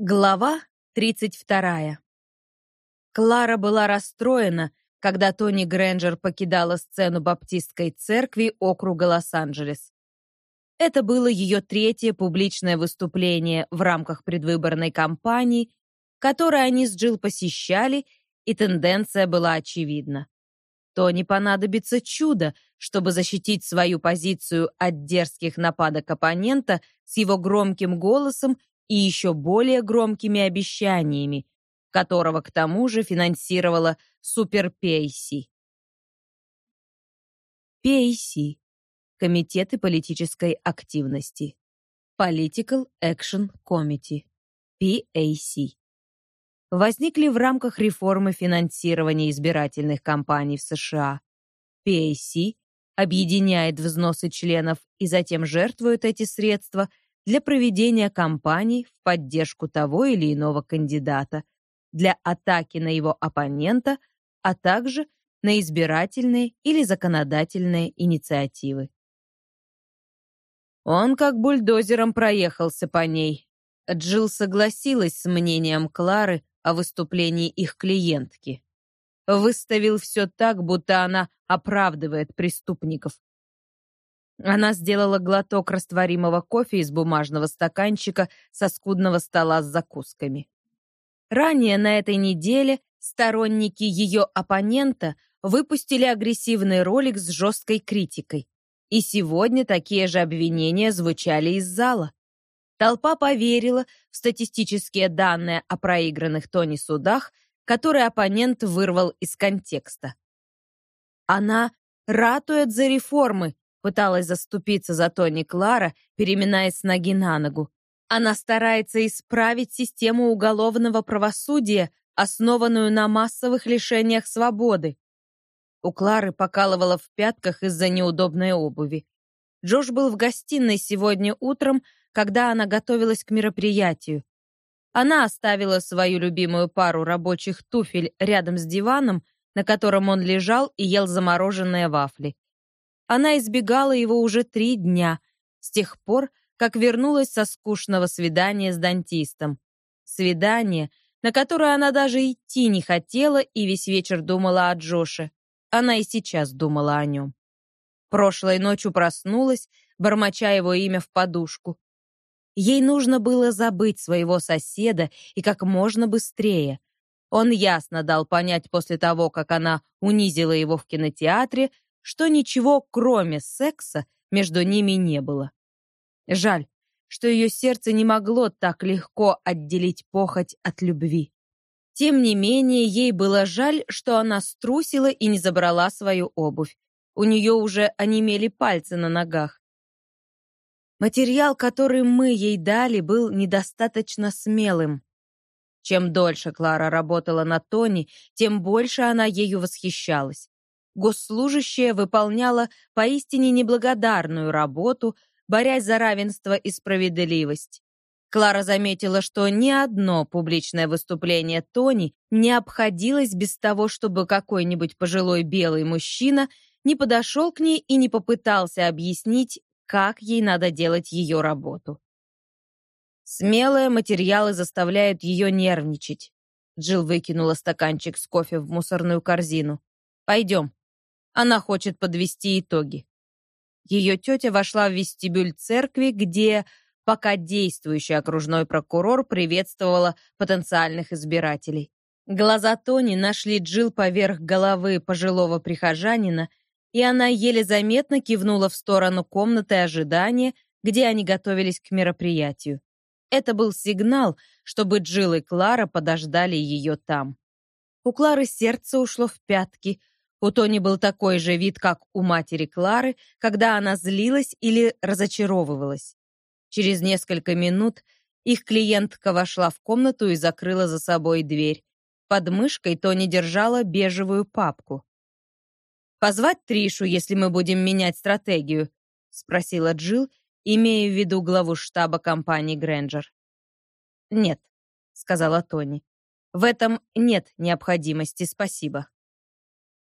Глава 32. Клара была расстроена, когда Тони Грэнджер покидала сцену баптистской церкви округа Лос-Анджелес. Это было ее третье публичное выступление в рамках предвыборной кампании, которую они с Джилл посещали, и тенденция была очевидна. Тони понадобится чудо, чтобы защитить свою позицию от дерзких нападок оппонента с его громким голосом и еще более громкими обещаниями, которого к тому же финансировала Суперпейси. Пейси – Комитеты политической активности. Political Action Committee. PAC. Возникли в рамках реформы финансирования избирательных кампаний в США. PAC объединяет взносы членов и затем жертвует эти средства – для проведения кампаний в поддержку того или иного кандидата, для атаки на его оппонента, а также на избирательные или законодательные инициативы. Он как бульдозером проехался по ней. Джилл согласилась с мнением Клары о выступлении их клиентки. Выставил все так, будто она оправдывает преступников, она сделала глоток растворимого кофе из бумажного стаканчика со скудного стола с закусками. Ранее на этой неделе сторонники ее оппонента выпустили агрессивный ролик с жесткой критикой. И сегодня такие же обвинения звучали из зала. Толпа поверила в статистические данные о проигранных Тони судах, которые оппонент вырвал из контекста. Она ратует за реформы, Пыталась заступиться за Тони Клара, переминаясь с ноги на ногу. Она старается исправить систему уголовного правосудия, основанную на массовых лишениях свободы. У Клары покалывала в пятках из-за неудобной обуви. Джош был в гостиной сегодня утром, когда она готовилась к мероприятию. Она оставила свою любимую пару рабочих туфель рядом с диваном, на котором он лежал и ел замороженные вафли. Она избегала его уже три дня, с тех пор, как вернулась со скучного свидания с дантистом. Свидание, на которое она даже идти не хотела и весь вечер думала о Джоше. Она и сейчас думала о нем. Прошлой ночью проснулась, бормоча его имя в подушку. Ей нужно было забыть своего соседа и как можно быстрее. Он ясно дал понять после того, как она унизила его в кинотеатре, что ничего, кроме секса, между ними не было. Жаль, что ее сердце не могло так легко отделить похоть от любви. Тем не менее, ей было жаль, что она струсила и не забрала свою обувь. У нее уже онемели пальцы на ногах. Материал, который мы ей дали, был недостаточно смелым. Чем дольше Клара работала на Тони, тем больше она ею восхищалась госслужащая выполняла поистине неблагодарную работу, борясь за равенство и справедливость. Клара заметила, что ни одно публичное выступление Тони не обходилось без того, чтобы какой-нибудь пожилой белый мужчина не подошел к ней и не попытался объяснить, как ей надо делать ее работу. Смелые материалы заставляют ее нервничать. Джилл выкинула стаканчик с кофе в мусорную корзину. «Пойдем, она хочет подвести итоги. Ее тетя вошла в вестибюль церкви, где пока действующий окружной прокурор приветствовала потенциальных избирателей. Глаза Тони нашли Джил поверх головы пожилого прихожанина, и она еле заметно кивнула в сторону комнаты ожидания, где они готовились к мероприятию. Это был сигнал, чтобы Джил и Клара подождали ее там. У Клары сердце ушло в пятки — у Тони был такой же вид, как у матери Клары, когда она злилась или разочаровывалась. Через несколько минут их клиентка вошла в комнату и закрыла за собой дверь. Под мышкой Тони держала бежевую папку. «Позвать Тришу, если мы будем менять стратегию?» — спросила Джилл, имея в виду главу штаба компании Грэнджер. «Нет», — сказала Тони. «В этом нет необходимости, спасибо».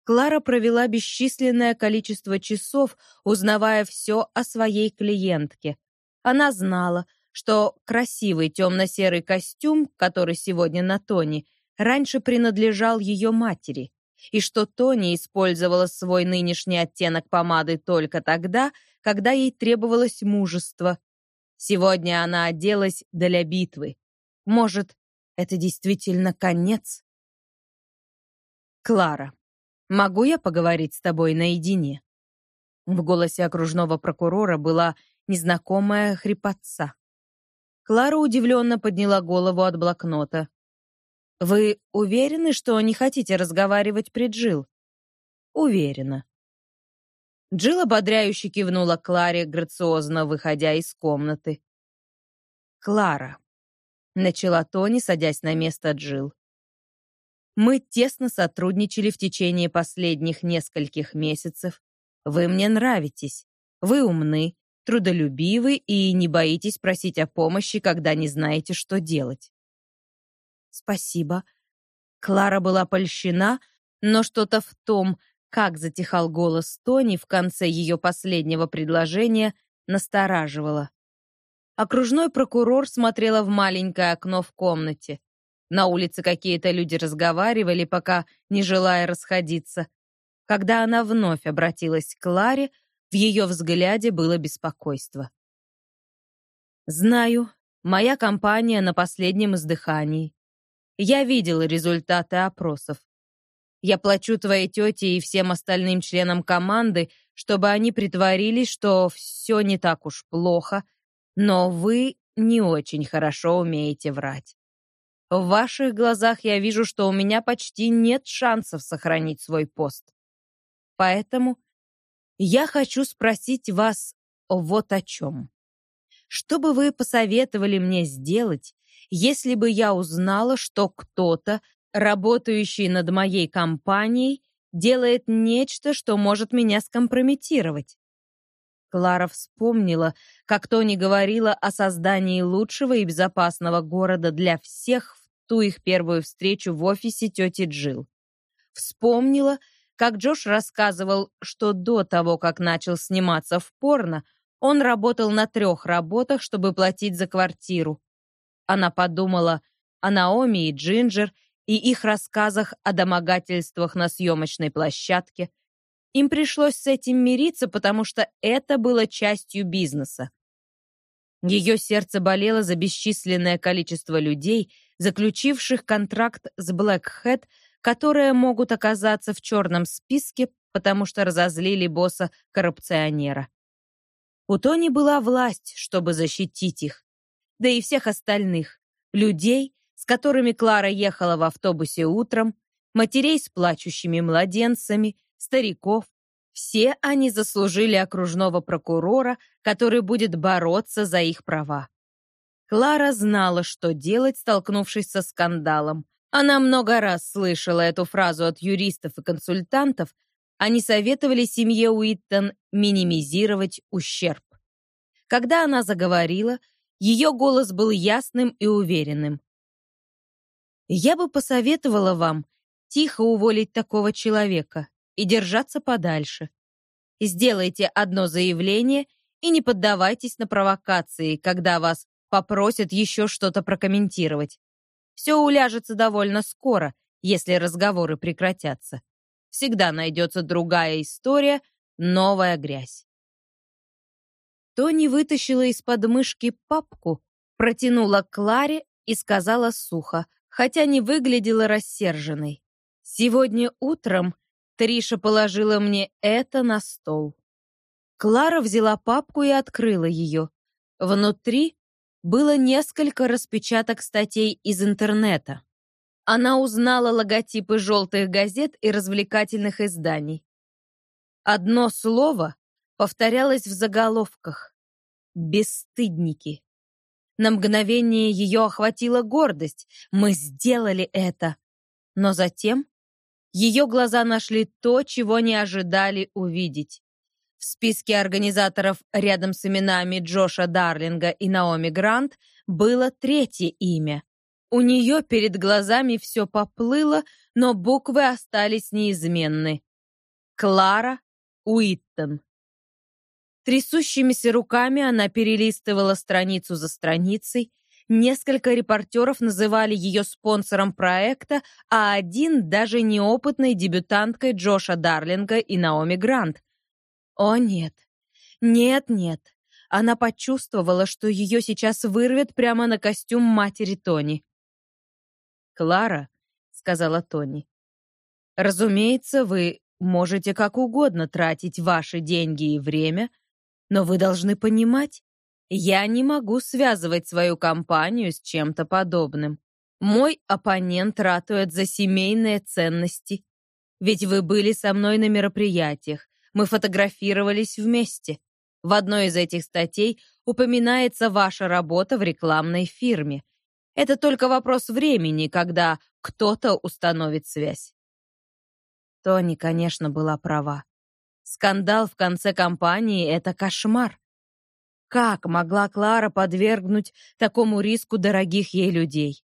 Клара провела бесчисленное количество часов, узнавая все о своей клиентке. Она знала, что красивый темно-серый костюм, который сегодня на Тони, раньше принадлежал ее матери, и что Тони использовала свой нынешний оттенок помады только тогда, когда ей требовалось мужество. Сегодня она оделась для битвы. Может, это действительно конец? Клара, могу я поговорить с тобой наедине? В голосе окружного прокурора была незнакомая хрипотца. Клара удивленно подняла голову от блокнота. «Вы уверены, что не хотите разговаривать при Джил?» «Уверена». Джилл ободряюще кивнула Кларе, грациозно выходя из комнаты. «Клара», — начала Тони, садясь на место Джил. «Мы тесно сотрудничали в течение последних нескольких месяцев. Вы мне нравитесь. Вы умны, трудолюбивы и не боитесь просить о помощи, когда не знаете, что делать. Спасибо. Клара была польщена, но что-то в том, как затихал голос Тони в конце ее последнего предложения, настораживало. Окружной прокурор смотрела в маленькое окно в комнате. На улице какие-то люди разговаривали, пока не желая расходиться. Когда она вновь обратилась к Кларе, в ее взгляде было беспокойство. «Знаю, моя компания на последнем издыхании. Я видел результаты опросов. Я плачу твоей тете и всем остальным членам команды, чтобы они притворились, что все не так уж плохо, но вы не очень хорошо умеете врать. В ваших глазах я вижу, что у меня почти нет шансов сохранить свой пост. Поэтому я хочу спросить вас вот о чем. Что бы вы посоветовали мне сделать, если бы я узнала, что кто-то, работающий над моей компанией, делает нечто, что может меня скомпрометировать? Клара вспомнила, как Тони говорила о создании лучшего и безопасного города для всех в ту их первую встречу в офисе тети Джил. Вспомнила, как Джош рассказывал, что до того, как начал сниматься в порно, он работал на трех работах, чтобы платить за квартиру. Она подумала о Наоми и Джинджер и их рассказах о домогательствах на съемочной площадке. Им пришлось с этим мириться, потому что это было частью бизнеса. Ее сердце болело за бесчисленное количество людей, заключивших контракт с Black Hat которые могут оказаться в черном списке, потому что разозлили босса-коррупционера. У Тони была власть, чтобы защитить их, да и всех остальных, людей, с которыми Клара ехала в автобусе утром, матерей с плачущими младенцами, стариков. Все они заслужили окружного прокурора, который будет бороться за их права. Клара знала, что делать, столкнувшись со скандалом, она много раз слышала эту фразу от юристов и консультантов, они советовали семье Уиттон минимизировать ущерб. Когда она заговорила, ее голос был ясным и уверенным. «Я бы посоветовала вам тихо уволить такого человека и держаться подальше. Сделайте одно заявление и не поддавайтесь на провокации, когда вас попросят еще что-то прокомментировать. Все уляжется довольно скоро, если разговоры прекратятся. Всегда найдется другая история, новая грязь. Тони вытащила из подмышки папку, протянула Кларе и сказала сухо, хотя не выглядела рассерженной. «Сегодня утром Триша положила мне это на стол». Клара взяла папку и открыла ее. Внутри было несколько распечаток статей из интернета. Она узнала логотипы желтых газет и развлекательных изданий. Одно слово повторялось в заголовках «Бесстыдники». На мгновение ее охватила гордость. Мы сделали это. Но затем ее глаза нашли то, чего не ожидали увидеть. В списке организаторов рядом с именами Джоша Дарлинга и Наоми Грант было третье имя. У нее перед глазами все поплыло, но буквы остались неизменны. Клара Уиттон. Трясущимися руками она перелистывала страницу за страницей, Несколько репортеров называли ее спонсором проекта, а один даже неопытной дебютанткой Джоша Дарлинга и Наоми Грант. О нет, нет, нет. Она почувствовала, что ее сейчас вырвет прямо на костюм матери Тони. «Клара», — сказала Тони, — «разумеется, вы можете как угодно тратить ваши деньги и время, но вы должны понимать, я не могу связывать свою компанию с чем-то подобным. Мой оппонент ратует за семейные ценности. Ведь вы были со мной на мероприятиях, мы фотографировались вместе. В одной из этих статей упоминается ваша работа в рекламной фирме. Это только вопрос времени, когда кто-то установит связь. Тони, конечно, была права. Скандал в конце кампании — это кошмар. Как могла Клара подвергнуть такому риску дорогих ей людей?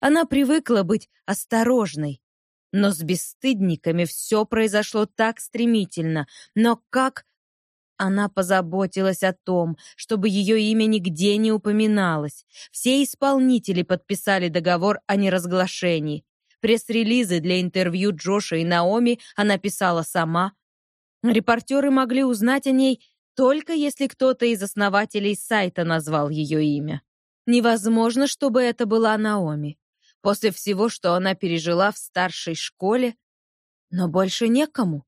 Она привыкла быть осторожной. Но с бесстыдниками все произошло так стремительно. Но как она позаботилась о том, чтобы ее имя нигде не упоминалось. Все исполнители подписали договор о неразглашении. Пресс-релизы для интервью Джоша и Наоми она писала сама. Репортеры могли узнать о ней только если кто-то из основателей сайта назвал ее имя. Невозможно, чтобы это была Наоми. После всего, что она пережила в старшей школе. Но больше некому.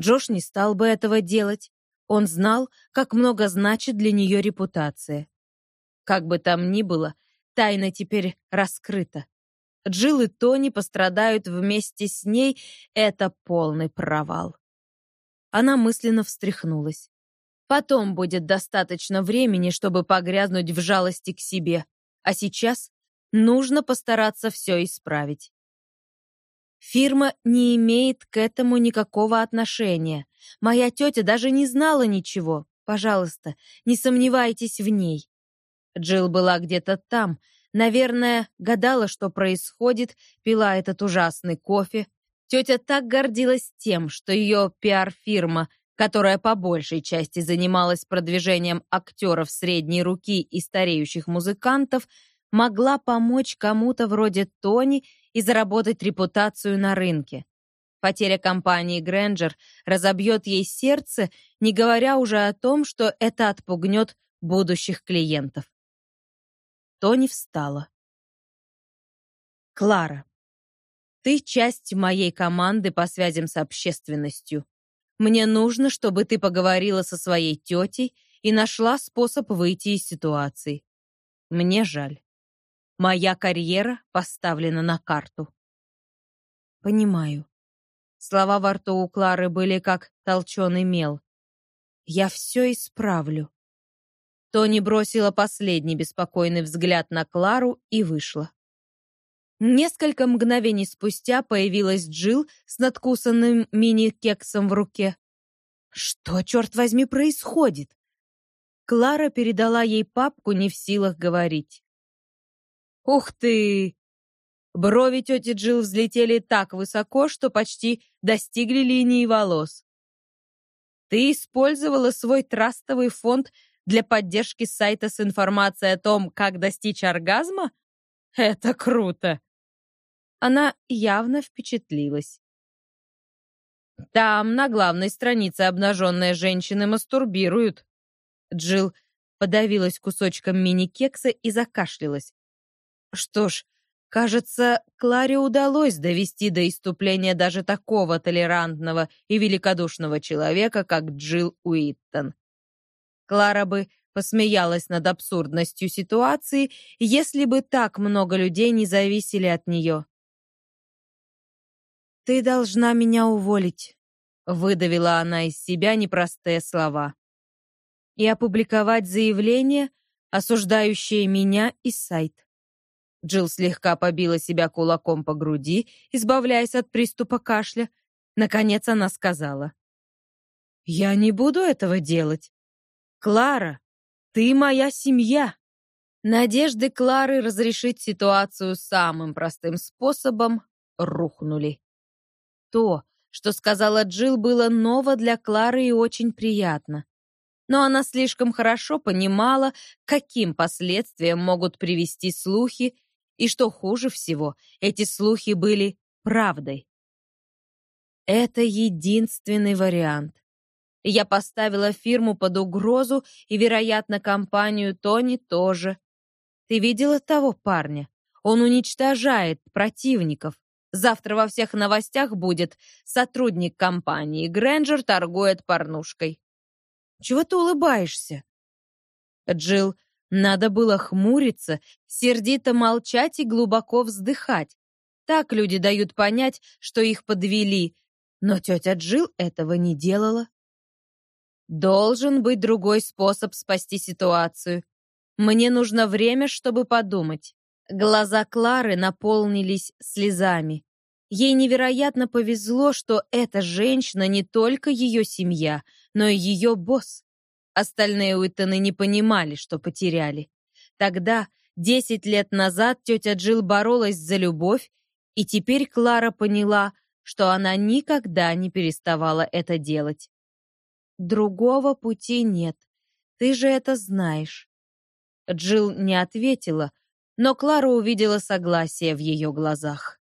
Джош не стал бы этого делать. Он знал, как много значит для нее репутация. Как бы там ни было, тайна теперь раскрыта. Джилл и Тони пострадают вместе с ней. Это полный провал. Она мысленно встряхнулась. Потом будет достаточно времени, чтобы погрязнуть в жалости к себе. А сейчас нужно постараться все исправить. Фирма не имеет к этому никакого отношения. Моя тетя даже не знала ничего. Пожалуйста, не сомневайтесь в ней. Джилл была где-то там. Наверное, гадала, что происходит, пила этот ужасный кофе. Тетя так гордилась тем, что ее пиар-фирма которая по большей части занималась продвижением актеров средней руки и стареющих музыкантов, могла помочь кому-то вроде Тони и заработать репутацию на рынке. Потеря компании Грэнджер разобьет ей сердце, не говоря уже о том, что это отпугнет будущих клиентов. Тони встала. «Клара, ты часть моей команды по связям с общественностью. Мне нужно, чтобы ты поговорила со своей тетей и нашла способ выйти из ситуации. Мне жаль. Моя карьера поставлена на карту. Понимаю. Слова во рту у Клары были как толченый мел. Я все исправлю. Тони бросила последний беспокойный взгляд на Клару и вышла. Несколько мгновений спустя появилась Джил с надкусанным мини-кексом в руке. Что, черт возьми, происходит? Клара передала ей папку, не в силах говорить. «Ух ты!» Брови тети Джил взлетели так высоко, что почти достигли линии волос. «Ты использовала свой трастовый фонд для поддержки сайта с информацией о том, как достичь оргазма? Это круто!» Она явно впечатлилась. Там, на главной странице, обнаженные женщины мастурбируют. Джилл подавилась кусочком мини-кекса и закашлялась. Что ж, кажется, Кларе удалось довести до иступления даже такого толерантного и великодушного человека, как Джилл Уиттон. Клара бы посмеялась над абсурдностью ситуации, если бы так много людей не зависели от нее. «Ты должна меня уволить», — выдавила она из себя непростые слова. «И опубликовать заявление, осуждающее меня и сайт». Джилл слегка побила себя кулаком по груди, избавляясь от приступа кашля. Наконец она сказала. «Я не буду этого делать. Клара, ты моя семья». Надежды Клары разрешить ситуацию самым простым способом рухнули. То, что сказала Джилл, было ново для Клары и очень приятно. но она слишком хорошо понимала, каким последствиям могут привести слухи, и что хуже всего, эти слухи были правдой. Это единственный вариант. Я поставила фирму под угрозу и, вероятно, компанию Тони тоже. Ты видела того парня? Он уничтожает противников. Завтра во всех новостях будет сотрудник компании Грэнджер торгует порнушкой. Чего ты улыбаешься? Джилл, надо было хмуриться, сердито молчать и глубоко вздыхать. Так люди дают понять, что их подвели, но тетя Джилл этого не делала. Должен быть другой способ спасти ситуацию. Мне нужно время, чтобы подумать. Глаза Клары наполнились слезами. Ей невероятно повезло, что эта женщина не только ее семья, но и ее босс. Остальные Уиттоны не понимали, что потеряли. Тогда, десять лет назад, тетя Джилл боролась за любовь, и теперь Клара поняла, что она никогда не переставала это делать. Другого пути нет. Ты же это знаешь. Джилл не ответила, но Клара увидела согласие в ее глазах.